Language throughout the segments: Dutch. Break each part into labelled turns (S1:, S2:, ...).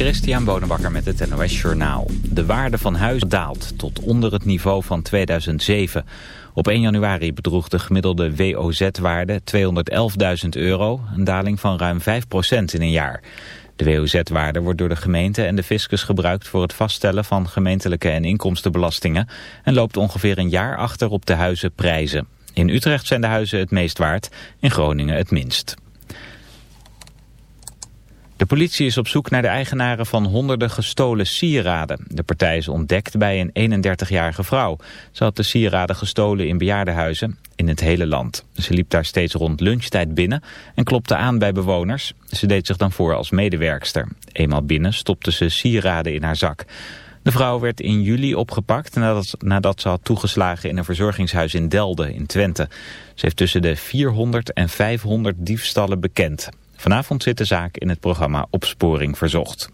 S1: Christian Bonenbakker met het NOS Journaal. De waarde van huizen daalt tot onder het niveau van 2007. Op 1 januari bedroeg de gemiddelde WOZ-waarde 211.000 euro, een daling van ruim 5% in een jaar. De WOZ-waarde wordt door de gemeente en de fiscus gebruikt voor het vaststellen van gemeentelijke en inkomstenbelastingen en loopt ongeveer een jaar achter op de huizenprijzen. In Utrecht zijn de huizen het meest waard, in Groningen het minst. De politie is op zoek naar de eigenaren van honderden gestolen sieraden. De partij is ontdekt bij een 31-jarige vrouw. Ze had de sieraden gestolen in bejaardenhuizen in het hele land. Ze liep daar steeds rond lunchtijd binnen en klopte aan bij bewoners. Ze deed zich dan voor als medewerkster. Eenmaal binnen stopte ze sieraden in haar zak. De vrouw werd in juli opgepakt nadat, nadat ze had toegeslagen in een verzorgingshuis in Delden in Twente. Ze heeft tussen de 400 en 500 diefstallen bekend. Vanavond zit de zaak in het programma Opsporing Verzocht.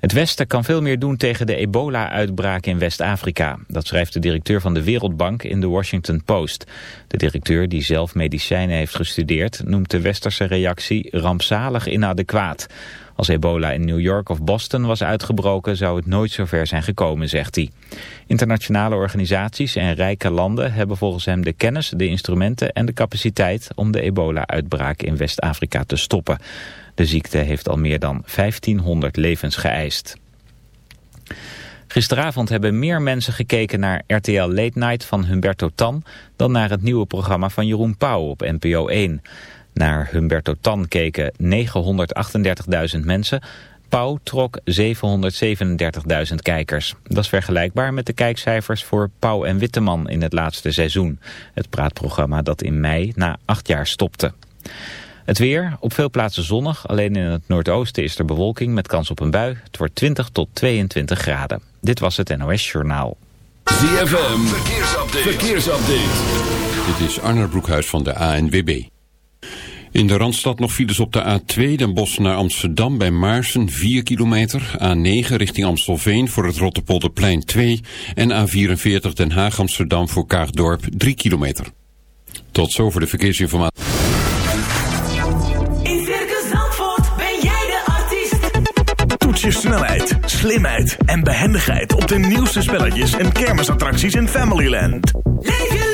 S1: Het Westen kan veel meer doen tegen de ebola-uitbraak in West-Afrika. Dat schrijft de directeur van de Wereldbank in de Washington Post. De directeur, die zelf medicijnen heeft gestudeerd, noemt de westerse reactie rampzalig inadequaat. Als ebola in New York of Boston was uitgebroken zou het nooit zover zijn gekomen, zegt hij. Internationale organisaties en rijke landen hebben volgens hem de kennis, de instrumenten en de capaciteit om de ebola-uitbraak in West-Afrika te stoppen. De ziekte heeft al meer dan 1500 levens geëist. Gisteravond hebben meer mensen gekeken naar RTL Late Night van Humberto Tan... dan naar het nieuwe programma van Jeroen Pauw op NPO 1. Naar Humberto Tan keken 938.000 mensen. Pauw trok 737.000 kijkers. Dat is vergelijkbaar met de kijkcijfers voor Pauw en Witteman in het laatste seizoen. Het praatprogramma dat in mei na acht jaar stopte. Het weer, op veel plaatsen zonnig. Alleen in het noordoosten is er bewolking met kans op een bui. Het wordt 20 tot 22 graden. Dit was het NOS Journaal.
S2: ZFM, verkeersupdate. verkeersupdate.
S3: Dit is Arnold Broekhuis van de ANWB. In de Randstad nog files op de A2 Den Bosch naar Amsterdam bij Maarsen 4 kilometer. A9 richting Amstelveen voor het Rottepolderplein 2. En A44 Den Haag Amsterdam voor Kaagdorp 3 kilometer. Tot zover de verkeersinformatie.
S4: In Circus Zandvoort ben jij de artiest.
S5: Toets je snelheid, slimheid en behendigheid op de nieuwste spelletjes en kermisattracties in Familyland.
S4: Leef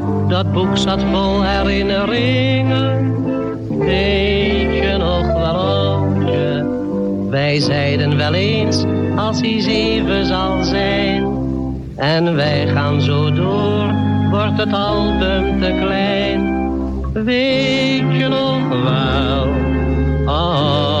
S6: Dat boek zat vol herinneringen. Weet je nog wel? Wij zeiden wel eens, als hij zeven zal zijn. En wij gaan zo door, wordt het album te klein. Weet je nog wel, oudje?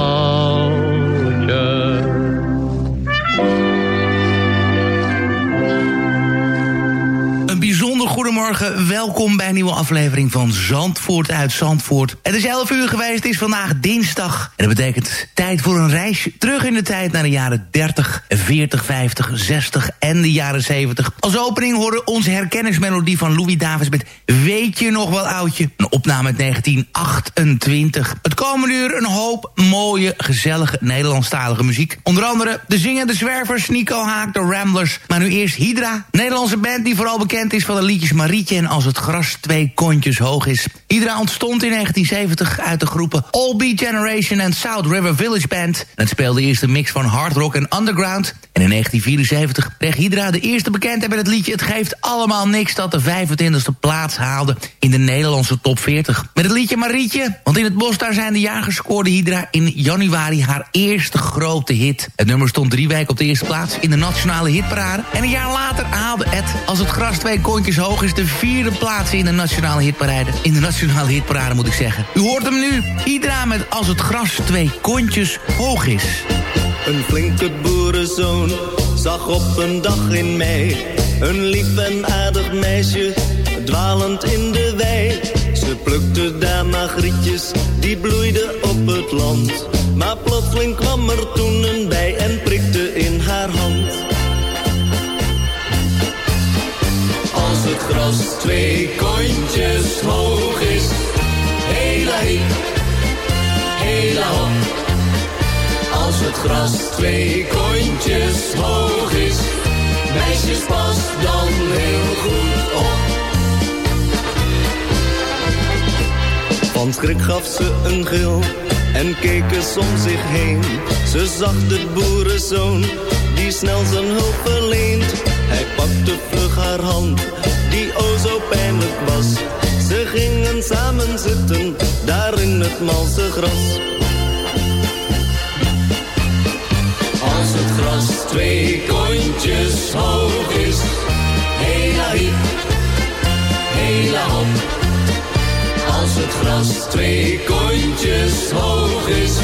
S7: Goedemorgen. Welkom bij een nieuwe aflevering van Zandvoort uit Zandvoort. Het is 11 uur geweest, het is vandaag dinsdag. En dat betekent tijd voor een reisje terug in de tijd naar de jaren 30, 40, 50, 60 en de jaren 70. Als opening horen onze herkenningsmelodie van Louis Davis met Weet je nog wel oudje? Een opname uit 1928. Het komende uur een hoop mooie, gezellige Nederlandstalige muziek. Onder andere de zingende zwervers, Nico Haak, de Ramblers. Maar nu eerst Hydra, Nederlandse band die vooral bekend is van de liedjes Marietje en Als het gras twee kontjes hoog is. Hydra ontstond in 1970 uit de groepen All Beat Generation en South River Village Band. En het speelde eerst een mix van hard rock en underground. En in 1974 kreeg Hydra de eerste bekendheid met het liedje Het geeft allemaal niks dat de 25e plaats haalde in de Nederlandse top 40. Met het liedje Marietje, want in het bos daar zijn de jagers scoorde Hydra in januari haar eerste grote hit. Het nummer stond drie weken op de eerste plaats in de nationale hitparade. En een jaar later haalde het Als het gras twee kontjes hoog is de vierde plaats in de nationale hitparade. In de nationale hitparade moet ik zeggen. U hoort hem nu. Hydra met Als het gras twee kontjes hoog is.
S8: Een flinke boerenzoon zag op een dag in mei een lief en aardig meisje dwalend in de wei. Ze plukte daar magrietjes, die bloeiden op het land. Maar plotseling kwam er toen een bij en prikte in haar hand. Gras twee kontjes hoog is, hela hiep, hela. Als het gras twee kontjes hoog is, meisjes pas dan heel goed op. Van schrik gaf ze een gil en keek eens om zich heen. Ze zag de boerenzoon die snel zijn hulp verleent. Hij pakte vlug haar hand, die o zo pijnlijk was. Ze gingen samen zitten, daar in het malse gras. Als het gras twee kontjes hoog is, hela hiep, hela hop. Als het gras twee kontjes hoog is,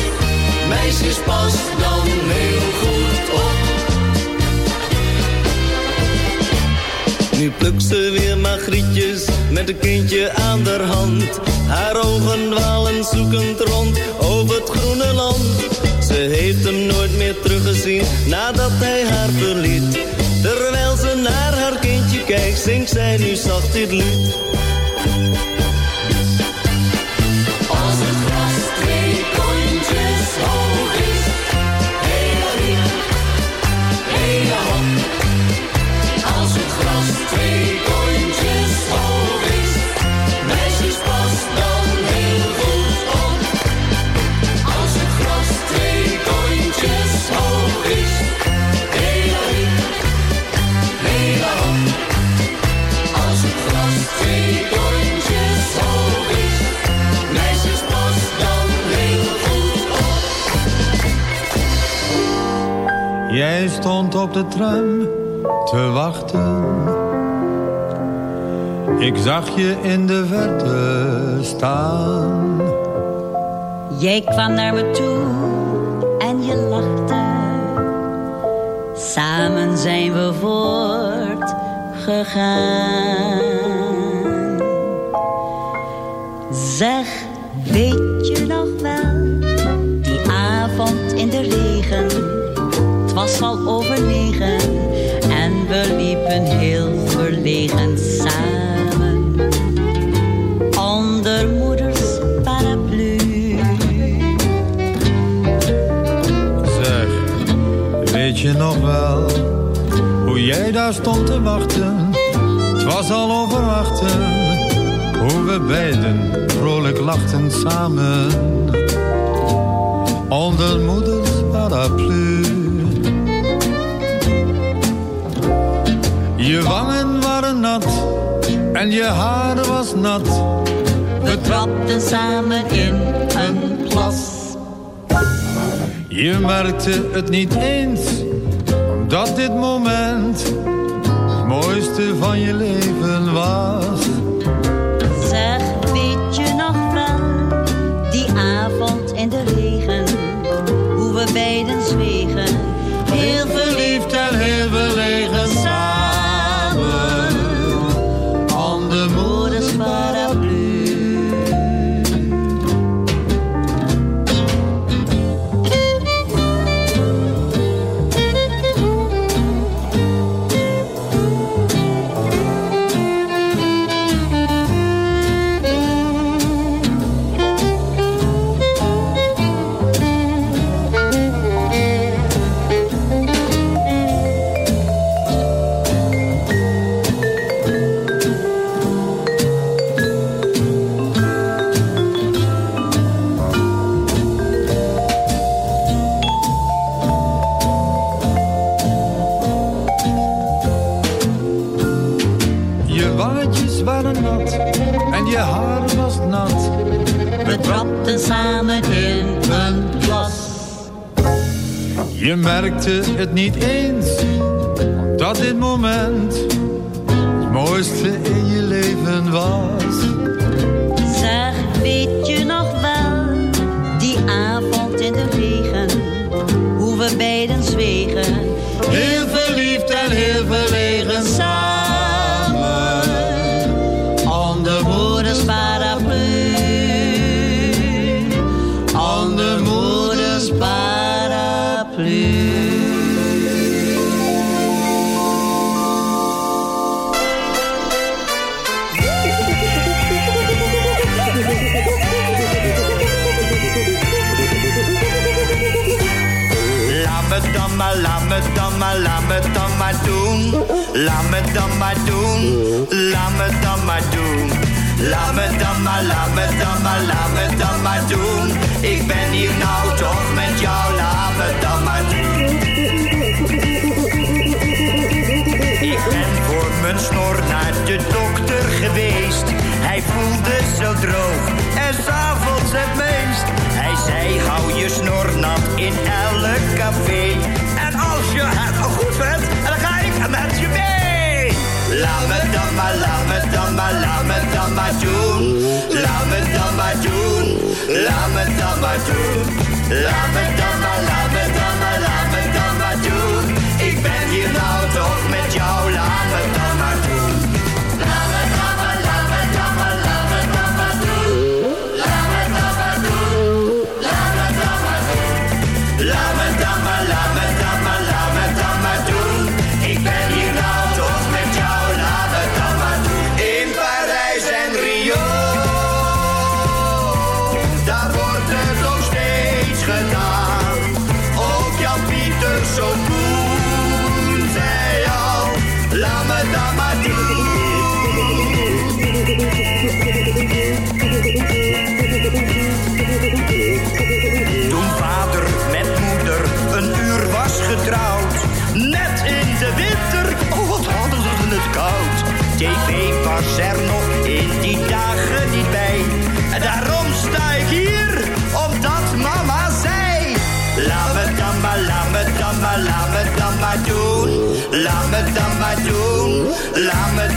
S8: meisjes pas dan heel goed op. Nu plukt ze weer magrietjes met een kindje aan de hand. Haar ogen dwalen zoekend rond over het groene land. Ze heeft hem nooit meer teruggezien nadat hij haar verliet. Terwijl ze naar haar kindje kijkt, zingt zij nu zacht dit lied.
S9: Stond op de tram te wachten. Ik zag je in de verte staan.
S10: Jij kwam naar me toe en je lachte. Samen zijn we voortgegaan. Zeg, weet was al over en we liepen heel verlegen samen. Onder moeders paraplu.
S9: Zeg, weet je nog wel hoe jij daar stond te wachten? Het was al overwachten, hoe we beiden vrolijk lachten samen. Onder moeders paraplu. Je wangen waren nat en je haar was nat.
S10: We trapten samen in een plas.
S9: Je merkte het niet eens, omdat dit moment het mooiste van je leven was. Het niet eens,
S11: Laat me dan maar doen, laat me dan maar doen. Laat me dan maar, laat me dan maar, laat me dan maar doen. Ik ben hier nou toch met jou, laat me dan maar doen. Ik ben voor mijn snor naar de dokter geweest. Hij voelde zo droog en s'avonds het meest. Hij zei, hou je snor nat in elk café. En als je het goed vindt, dan ga ik met je mee dan maar, laat me dan maar, laat me dan maar doen. Laat me dan maar doen, laat me dan maar doen. Laat me dan maar, laat Laat me dan maar doen, laat me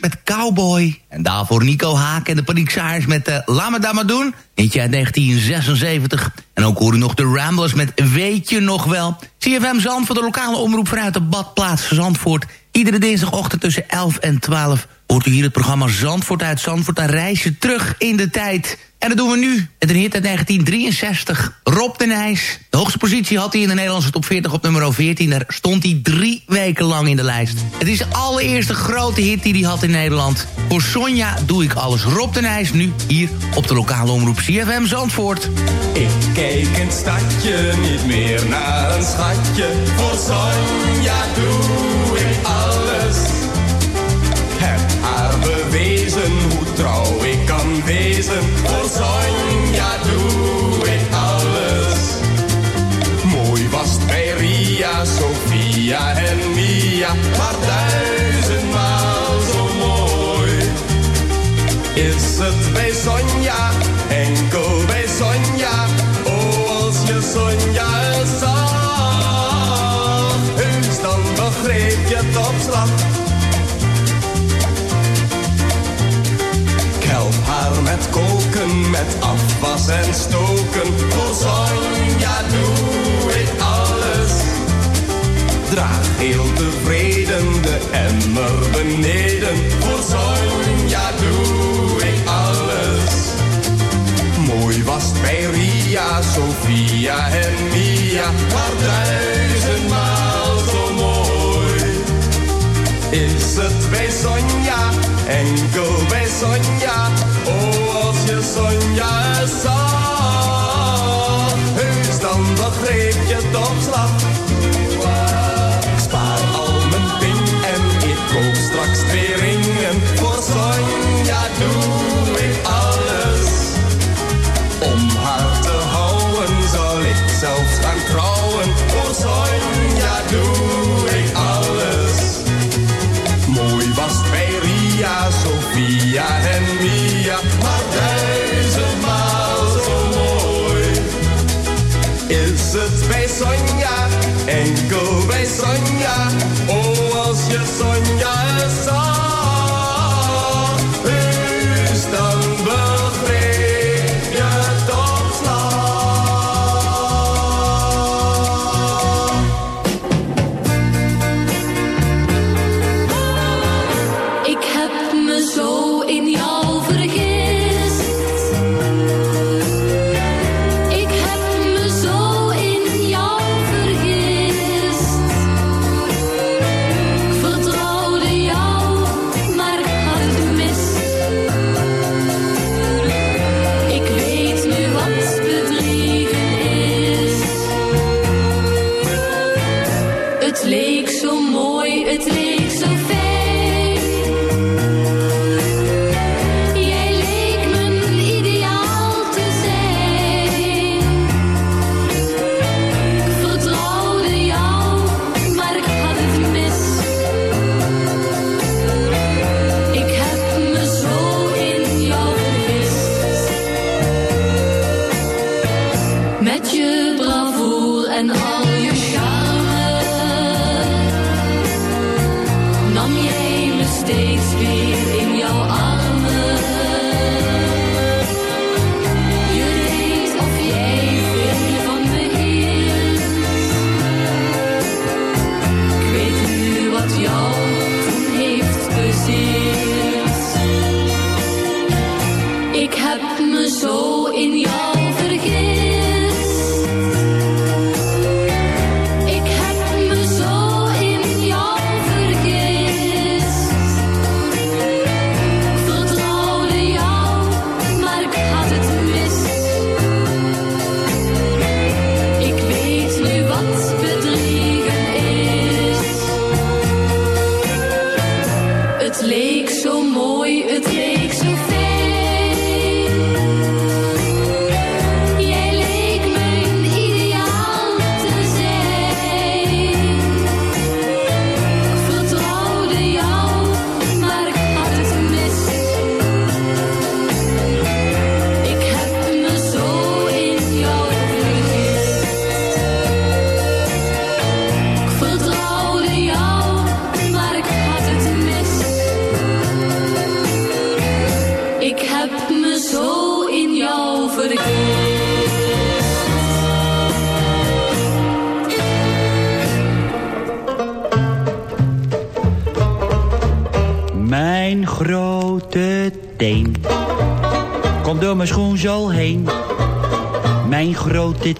S7: Met Cowboy. En daarvoor Nico Haak en de Paniekzaaiers met uh, Lama Dama Doen. Eentje uit 1976. En ook hoor u nog de Ramblers met Weet je nog wel. CFM Zand voor de lokale omroep vanuit de badplaats Zandvoort. Iedere dinsdagochtend tussen 11 en 12 hoort u hier het programma Zandvoort uit Zandvoort. Een reisje terug in de tijd. En dat doen we nu met een hit uit 1963. Rob de Nijs. De hoogste positie had hij in de Nederlandse top 40 op nummer 14. Daar stond hij drie weken lang in de lijst. Het is de allereerste grote hit die hij had in Nederland. Voor Sonja doe ik alles. Rob de Nijs nu hier op de lokale omroep CFM Zandvoort.
S12: Ik kijk in het stadje niet meer naar een schatje. Voor Sonja doe ik alles. Heb haar bewezen wezen. Voor Sonja doe ik alles. Mooi was het bij Ria, Sofia en Mia. Maar duizendmaal zo mooi. Is het bij Sonja, afwas en stoken. Voor Sonja doe ik alles. Draag heel tevreden de emmer beneden. Voor Sonja doe ik alles. Mooi was bij Ria, Sofia en Mia. Maar duizendmaal zo mooi. Is het bij Sonja, enkel bij Sonja. Eens zag. Heus dan begreep je het op slag. Ik spaar al mijn ping en ik koop straks twee ringen. Voor Sonja doe ik alles. Om haar het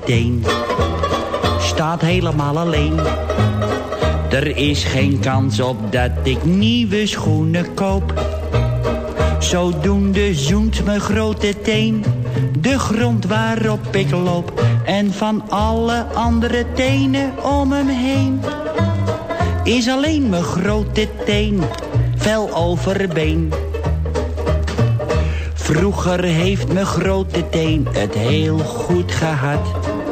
S13: grote teen staat helemaal alleen. Er is geen kans op dat ik nieuwe schoenen koop. Zodoende zoent mijn grote teen de grond waarop ik loop. En van alle andere tenen om hem heen is alleen mijn grote teen vel overbeen. Vroeger heeft mijn grote teen het heel goed gehad.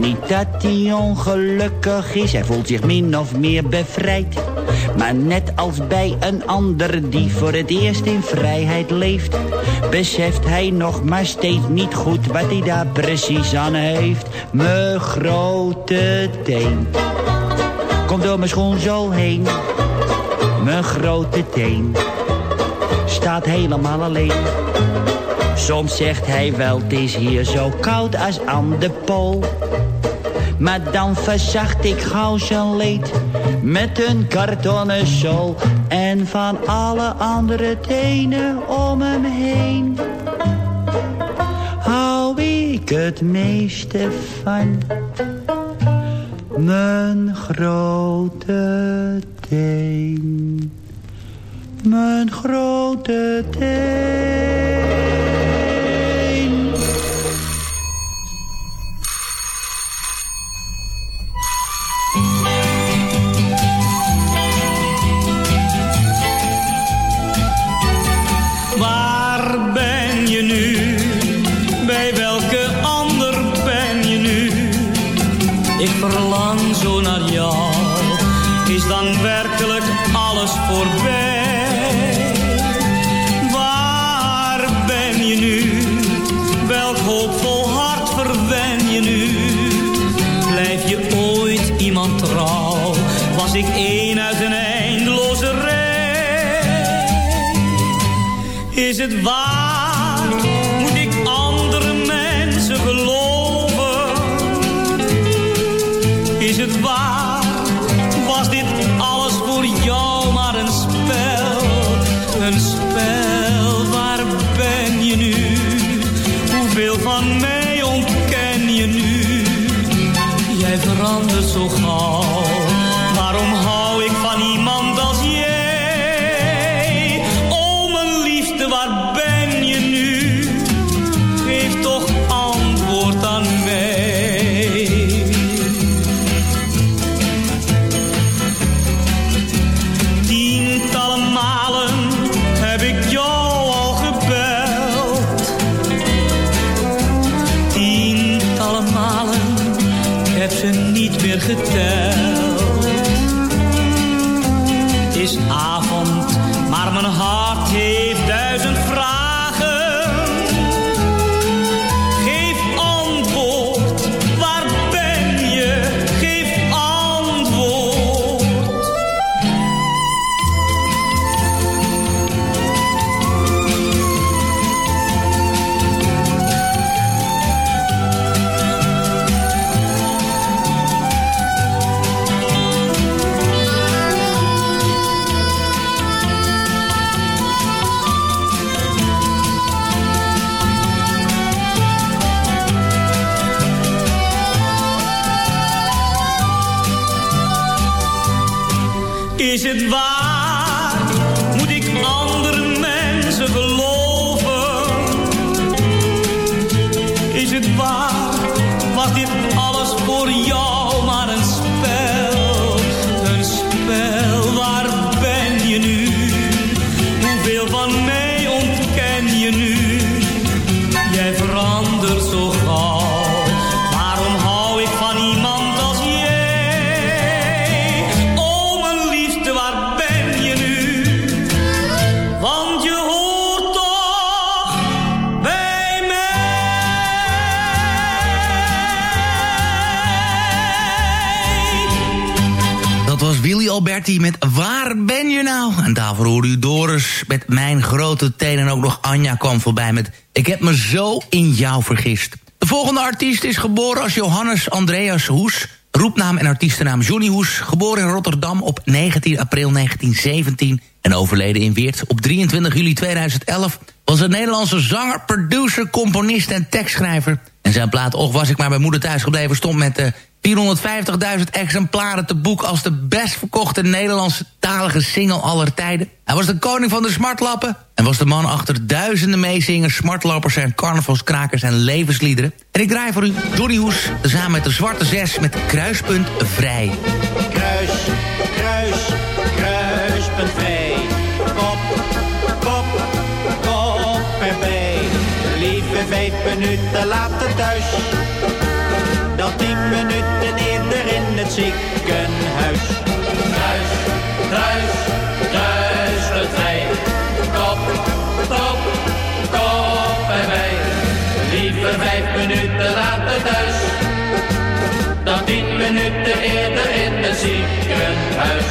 S13: Niet dat hij ongelukkig is, hij voelt zich min of meer bevrijd. Maar net als bij een ander die voor het eerst in vrijheid leeft... beseft hij nog maar steeds niet goed wat hij daar precies aan heeft. Mijn grote teen komt door mijn schoen zo heen. Mijn grote teen staat helemaal alleen. Soms zegt hij wel, het is hier zo koud als aan de pool. Maar dan verzacht ik gauw zijn leed met een kartonnen zool. En van alle andere tenen om hem heen hou ik het meeste van. Mijn grote teen,
S7: mijn grote teen. Voorbij met Ik heb me zo in jou vergist. De volgende artiest is geboren als Johannes Andreas Hoes. Roepnaam en artiestennaam Johnny Hoes. Geboren in Rotterdam op 19 april 1917. En overleden in Weert op 23 juli 2011. Was een Nederlandse zanger, producer, componist en tekstschrijver. En zijn plaat Och was ik maar bij moeder thuis gebleven... stond met de 450.000 exemplaren te boek als de best verkochte Nederlandse talige single aller tijden. Hij was de koning van de smartlappen en was de man achter duizenden meezingers, smartlappers en carnavalskrakers en levensliederen. En ik draai voor u Johnny Hoes, samen met de Zwarte Zes met Kruispunt Vrij.
S11: Kruis, kruis, kruispunt vrij. Kop, kop, kop erbij. Lieve vijf minuten later thuis. Dan tien minuten eerder in het ziekenhuis.
S14: Kruis, kruis, kruispunt vrij. Kop, kop, kop bij mij. Liever vijf minuten later thuis. Dan tien minuten eerder in het ziekenhuis.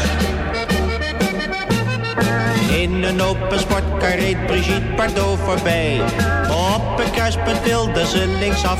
S11: In een open sportkar reed Brigitte Bardot voorbij. Op een kruispunt ze linksaf.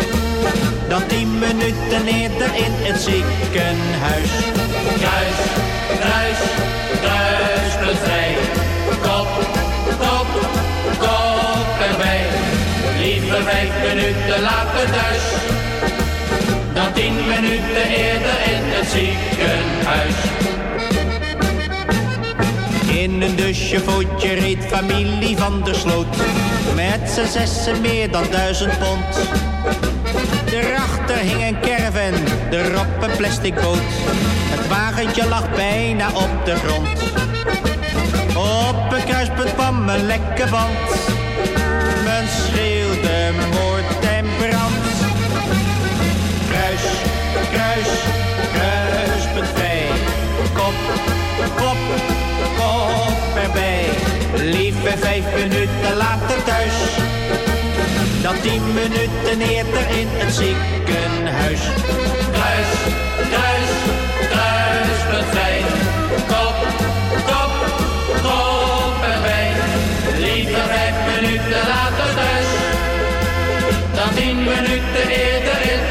S11: Dan tien minuten eerder in het ziekenhuis.
S14: Kruis, kruis, kruispunt vrij. Kop, kop, kop erbij. Liever vijf minuten later thuis. Dan tien minuten eerder in het ziekenhuis.
S11: In een dusjevootje reed familie van der Sloot. Met z'n zessen meer dan duizend pond. Daarachter hing een caravan, erop een plastic boot. Het wagentje lag bijna op de grond. Op een kruispunt kwam een lekke band. Men schreeuwde moord en brand. Kruis, kruis, kruispunt vrij. Kop, kop, kop erbij. Lieve vijf minuten later thuis. Dan tien minuten eerder in het ziekenhuis.
S14: Kruis, kruis, kruispunt vrij. Kop, kop, kop erbij. Liever vijf minuten later thuis. Dan tien minuten eerder in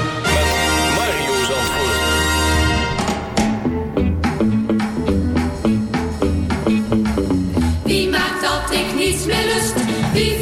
S15: niets meer lust? Wie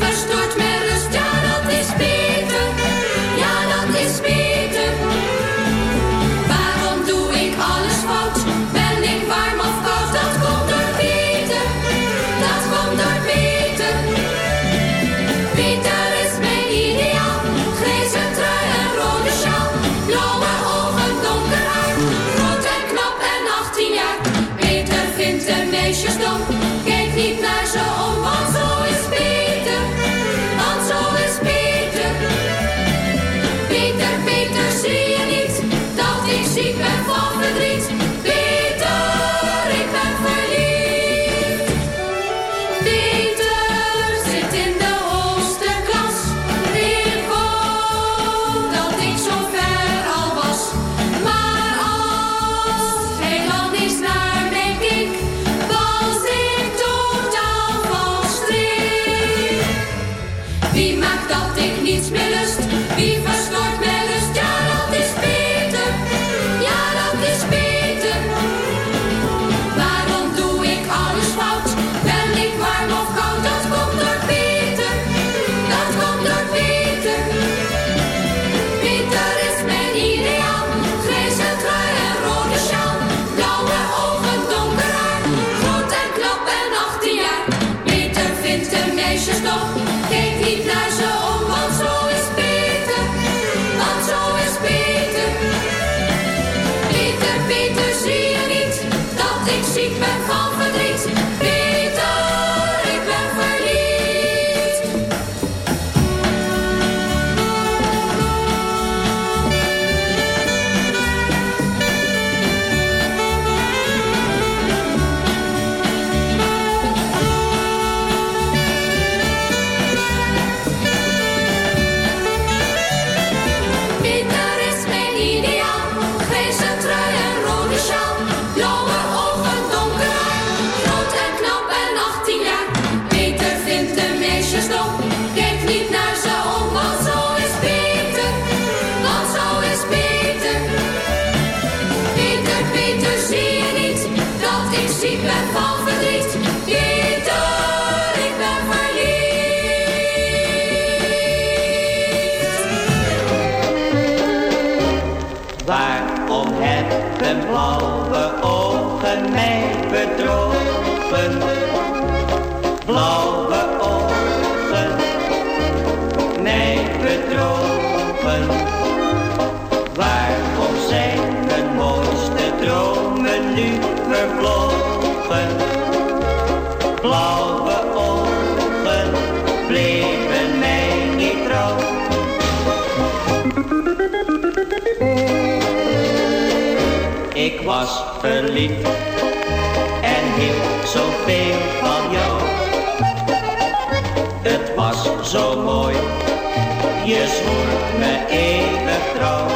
S16: zwoer me even trouw.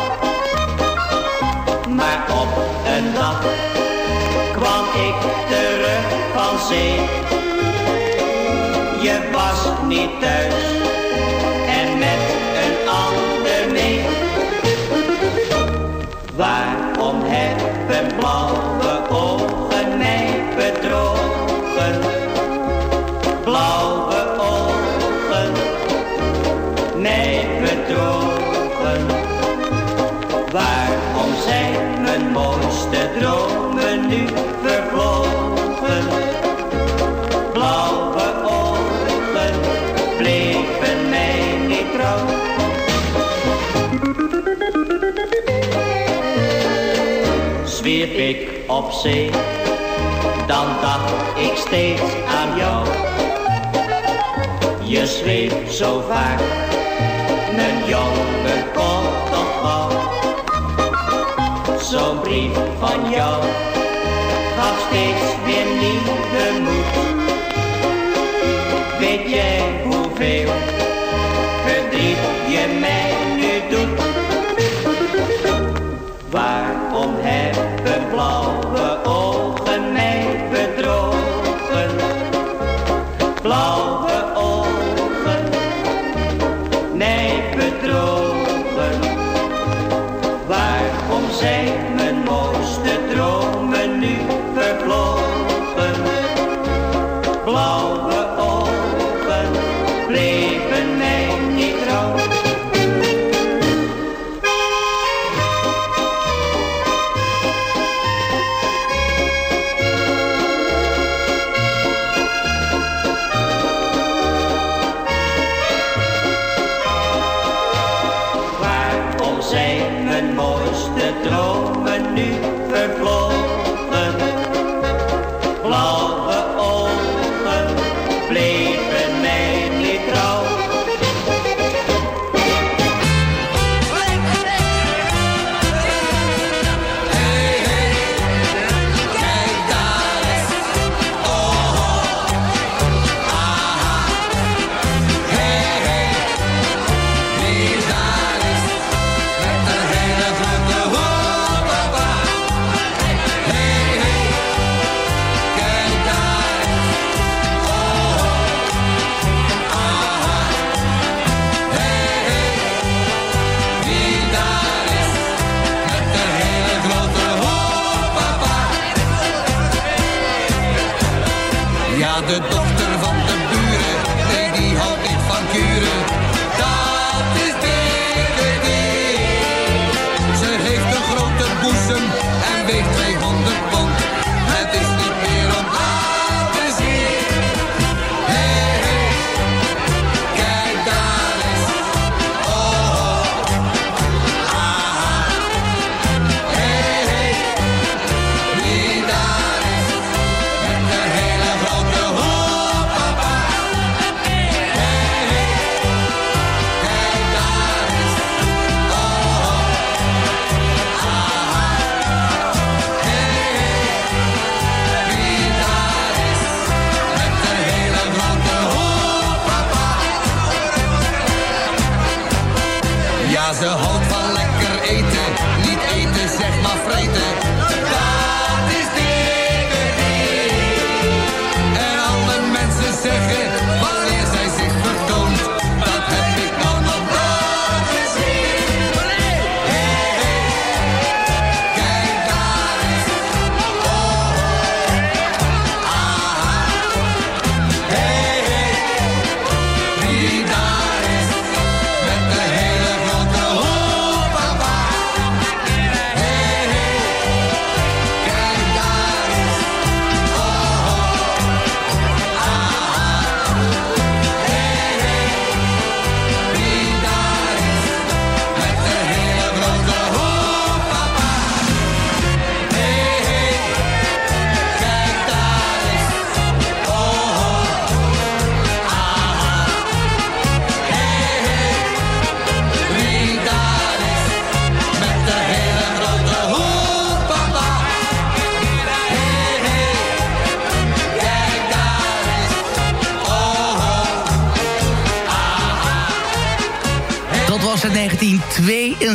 S16: Maar op een dag kwam ik terug van zee. Je was niet thuis zijn mijn mooiste dromen nu vervlogen. Blauwe ogen bleven mij niet trouw. Zwierp ik op zee, dan dacht ik steeds aan jou. Je schreef zo vaak, mijn jongen zo'n brief van jou gaf steeds weer nieuwe moed.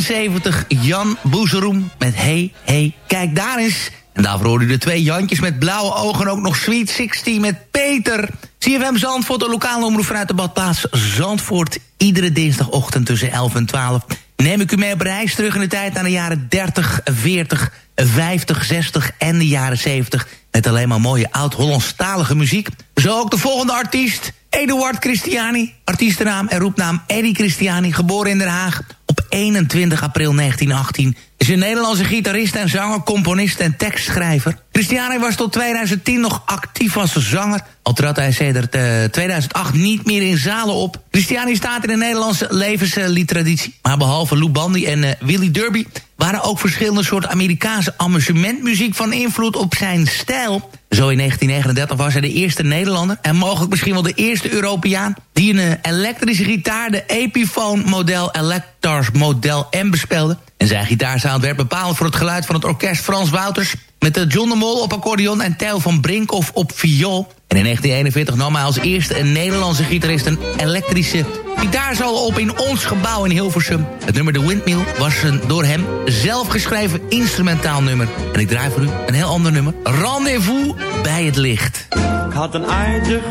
S7: 1972 Jan Boezeroem met Hey Hey Kijk Daar eens. En daarvoor hoorde u de twee Jantjes met blauwe ogen... en ook nog Sweet 16 met Peter. CFM Zandvoort, de lokale omroep vanuit de badplaats Zandvoort. Iedere dinsdagochtend tussen 11 en 12 neem ik u mee op reis terug in de tijd... naar de jaren 30, 40, 50, 60 en de jaren 70... met alleen maar mooie oud-Hollandstalige muziek. Zo ook de volgende artiest... Eduard Christiani, artiestennaam en roepnaam Eddie Christiani... geboren in Den Haag op 21 april 1918 is een Nederlandse gitarist en zanger, componist en tekstschrijver. Christiani was tot 2010 nog actief als zanger. Al trad hij sedert uh, 2008 niet meer in zalen op. Christiani staat in de Nederlandse levensliedtraditie. Maar behalve Lou Bandy en uh, Willie Derby... waren ook verschillende soorten Amerikaanse amusementmuziek van invloed op zijn stijl. Zo in 1939 was hij de eerste Nederlander... en mogelijk misschien wel de eerste Europeaan... die een uh, elektrische gitaar, de Epiphone model Electars Model M bespeelde. En zijn gitaarsound werd bepaald voor het geluid van het orkest Frans Wouters... met de John de Mol op accordeon en Theo van Brinkhoff op viool. En in 1941 nam hij als eerste een Nederlandse gitarist... een elektrische gitaarsolo op in ons gebouw in Hilversum. Het nummer The Windmill was een door hem zelf geschreven instrumentaal nummer. En ik draai voor u een heel ander nummer. Rendezvous bij het licht.
S17: Ik had een aardige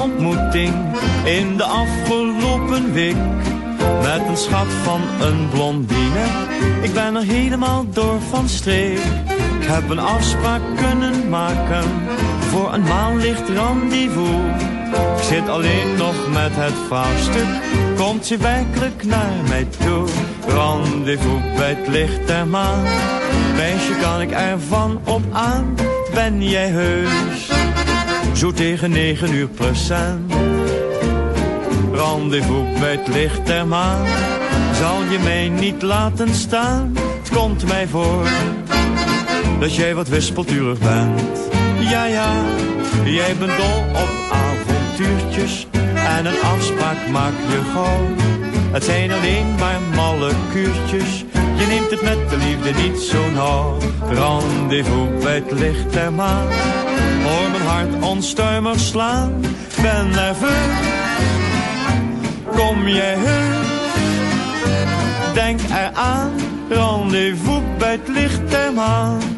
S17: ontmoeting in de afgelopen week met een schat van een blondine. Ik ben er helemaal door van streek. Ik heb een afspraak kunnen maken voor een maanlicht rendezvous. Ik zit alleen nog met het vraagstuk. Komt ze werkelijk naar mij toe? Rendezvous bij het licht der maan. Meisje, kan ik ervan op aan? Ben jij heus? Zo tegen negen uur procent rendezvous bij het licht der maan. Zal je mij niet laten staan? Het komt mij voor dat jij wat wispelturig bent. Ja, ja, jij bent dol op en een afspraak maak je gauw. Het zijn alleen maar malle kuurtjes. Je neemt het met de liefde niet zo nauw. Rendezvous bij het licht der maan. Hoor mijn hart onstuimig slaan. Ben nerveus kom jij heus? Denk eraan, rendezvous bij het licht der maan.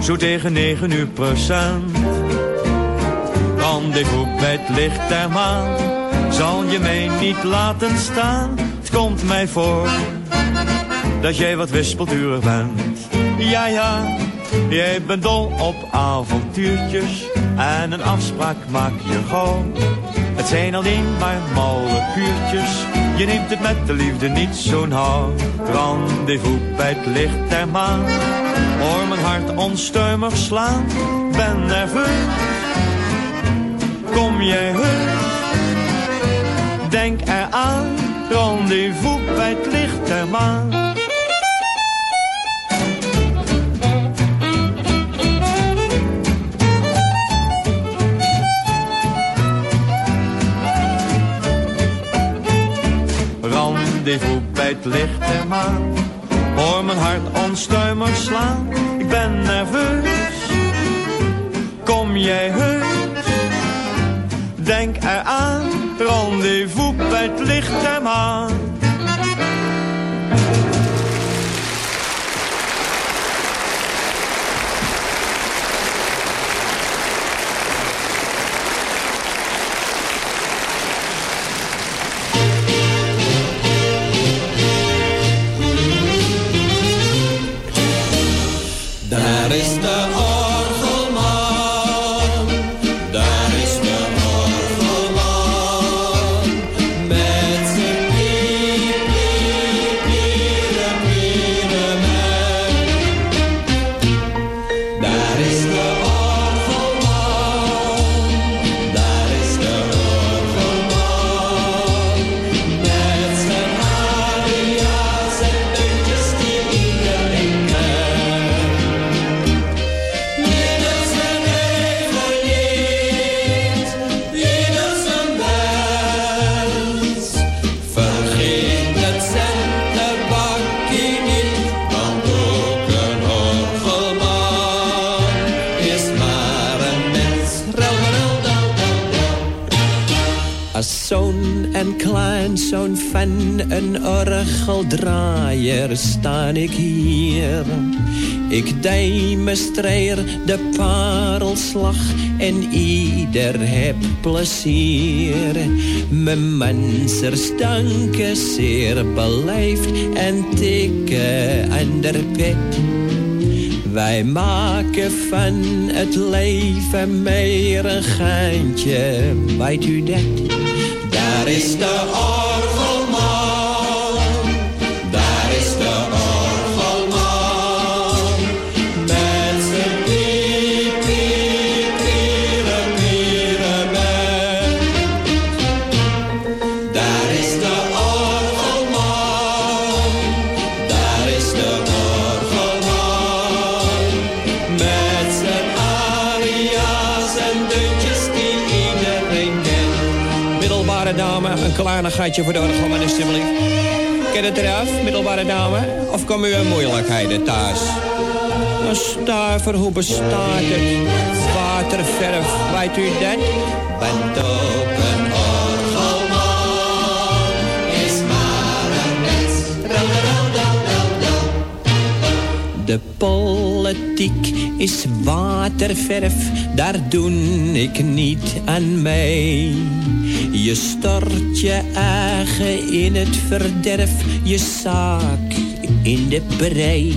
S17: Zo tegen negen uur procent. Rendezvous bij het licht der maan. Zal je mij niet laten staan? Het komt mij voor dat jij wat wispelturig bent. Ja, ja Jij bent dol op avontuurtjes en een afspraak maak je gauw. Het zijn alleen maar malle kuurtjes, je neemt het met de liefde niet zo nauw. Rendezvous bij het licht der maan, hoor mijn hart onstuimig slaan. Ben nerveus, kom jij heus? Denk eraan, rendezvous bij het licht der maan. Rendezvous bij het licht der maan. Hoor mijn hart onstuimig slaan, ik ben nerveus. Kom jij heus? Denk eraan, rendezvous bij het licht der maan.
S18: Staan ik hier. Ik demonstreer de parelslag en ieder heb plezier. Mijn mensers danken zeer beleefd en tikken aan de pet. Wij maken van het leven meer een geintje, weet u dat? Daar is de orgelman, kleinigheidje voor de orgelman, alstublieft. Ken het eraf, middelbare dame? Of komen u in moeilijkheden thuis? Een stuiver, hoe bestaat het? Waterverf, weet u dat? De politiek is waterverf, daar doe ik niet aan mee. Je stort je eigen in het verderf, je zaak in de brei.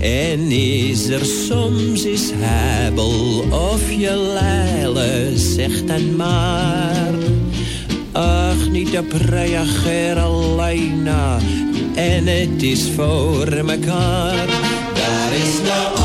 S18: En is er soms is hebel of je leile, zeg dan maar. Ach, niet op reageer alleen na. En het is voor mekaar. Daar is de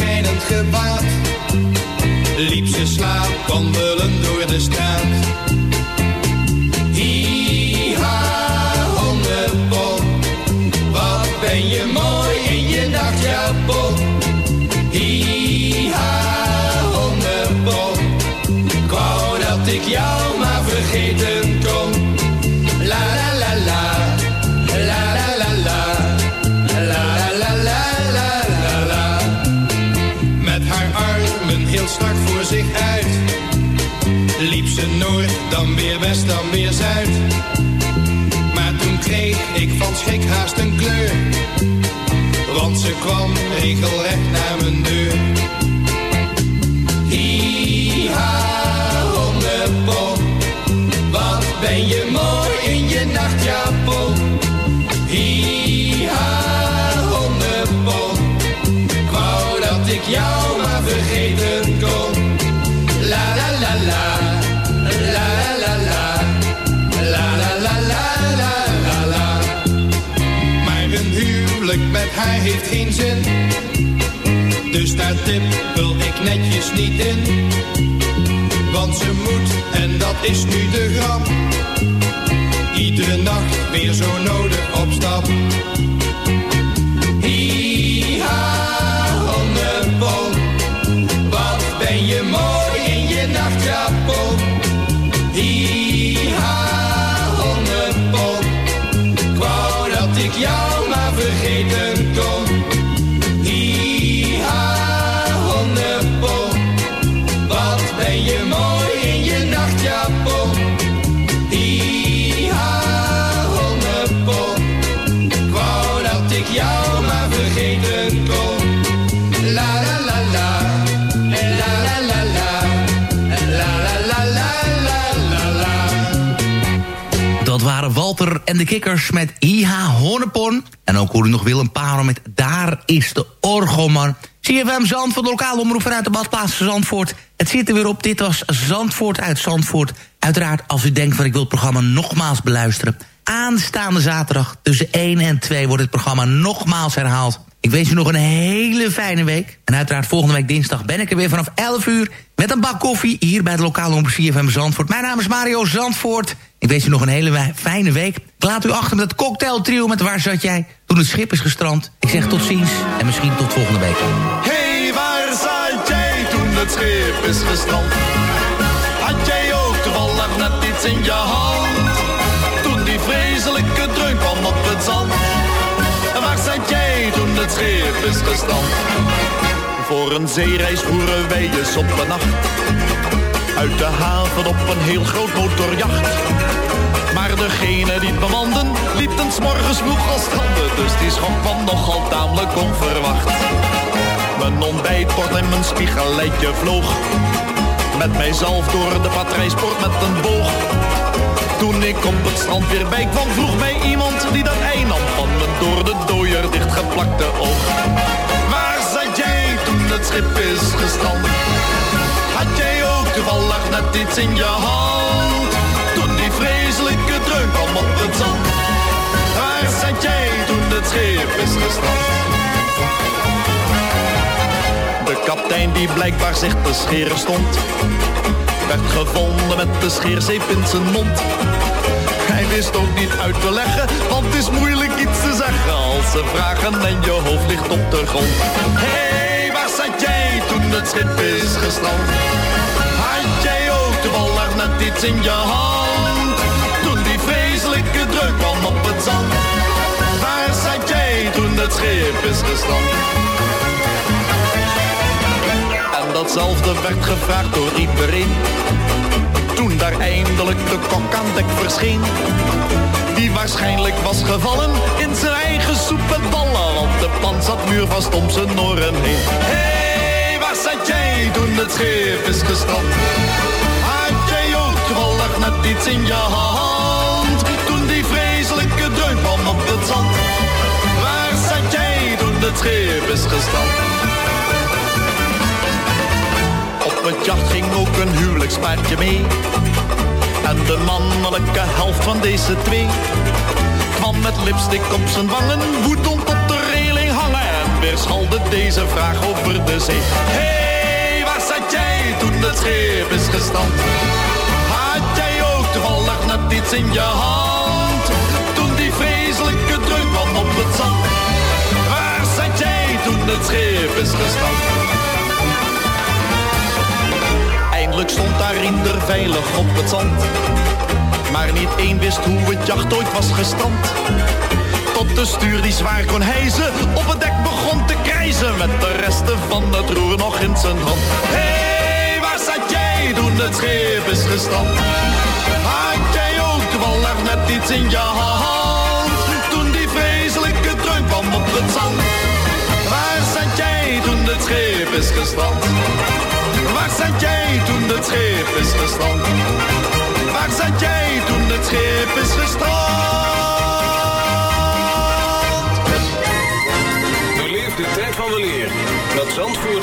S18: roze doorschijnend gewaad. Liep ze slaap Maar toen kreeg ik van schrik haast een kleur, want ze kwam regelrecht heeft geen zin. Dus daar tippel ik netjes niet in. Want ze moet, en dat is nu de grap. Iedere nacht weer zo nodig op stap.
S7: En de Kikkers met IH Honnepon. En ook hoorde nog Willem Parel met Daar is de Orgelman. CFM Zandvoort, lokale omroep vanuit de badplaats Zandvoort. Het zit er weer op, dit was Zandvoort uit Zandvoort. Uiteraard, als u denkt van ik wil het programma nogmaals beluisteren... aanstaande zaterdag tussen 1 en 2 wordt het programma nogmaals herhaald. Ik wens u nog een hele fijne week. En uiteraard volgende week dinsdag ben ik er weer vanaf 11 uur... met een bak koffie hier bij de lokale omroep CFM Zandvoort. Mijn naam is Mario Zandvoort. Ik wens u nog een hele fijne week. Ik laat u achter met het cocktailtrio met Waar zat jij toen het schip is gestrand. Ik zeg tot ziens en misschien tot volgende week.
S19: Hé, waar zat jij toen het schip is gestrand? Had jij ook toevallig net iets in je hand? Toen die vreselijke dreun kwam op het zand. En waar zat jij toen het schip is gestrand? Voor een zeereis voeren wij eens op een nacht. Uit de haven op een heel groot motorjacht. Maar degene die het bemanden, liep ten morgens vroeg al stranden. Dus die schok kwam nogal tamelijk onverwacht. Mijn ontbijtbord en mijn spiegelletje vloog. Met mijzelf door de patrijsport met een boog. Toen ik op het strand weer bij kwam, vroeg mij iemand die dat ei nam van mijn door de dooier dichtgeplakte oog. Waar zat jij toen het schip is gestrand? Toevallig net iets in je hand? Toen die vreselijke dreun kwam op het zand. Waar zat jij toen het schip is gestrand? De kaptein die blijkbaar zich te scheren stond werd gevonden met de scheerzeep in zijn mond. Hij wist ook niet uit te leggen, want het is moeilijk iets te zeggen als ze vragen en je hoofd ligt op de grond. Hé, hey, waar zat jij toen het schip is gestrand? Net iets in je hand? Toen die vreselijke dreuk kwam op het zand. Waar zat jij toen het schip is gestrand? En datzelfde werd gevraagd door iedereen. Toen daar eindelijk de kok aan dek verscheen. Die waarschijnlijk was gevallen in zijn eigen soep en ballen. Want de pan zat muurvast om zijn oren heen. Hé, hey, waar zat jij toen het schip is gestrand? Net iets in je hand? Toen die vreselijke dreun kwam op het zand. Waar zat jij toen het schip is gestrand? Op het jacht ging ook een huwelijkspaardje mee. En de mannelijke helft van deze twee kwam met lipstick op zijn wangen, woedend op de reling hangen. En weer schalde deze vraag over de zee. Hé, hey, waar zat jij toen het schip is gestand? Toevallig net iets in je hand? Toen die vreselijke dreun kwam op het zand. Waar zat jij toen het schip is gestand? Eindelijk stond daar Riender veilig op het zand. Maar niet één wist hoe het jacht ooit was gestand. Tot de stuur die zwaar kon hijzen op het dek begon te krijzen. Met de resten van het roer nog in zijn hand. Hé, hey, waar zat jij toen het schip is gestrand? Had jij ook toevallig net iets in je hand? Toen die vreselijke dreun kwam op het zand. Waar zat jij toen het schip is gestrand? Waar zat jij toen het schip is gestrand? Waar zat jij toen het schip is gestrand?